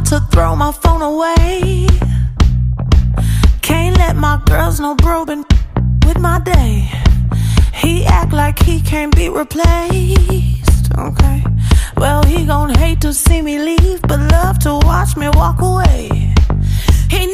to throw my phone away. Can't let my girls know bro been with my day. He act like he can't be replaced. Okay. Well, he gon' hate to see me leave, but love to watch me walk away. He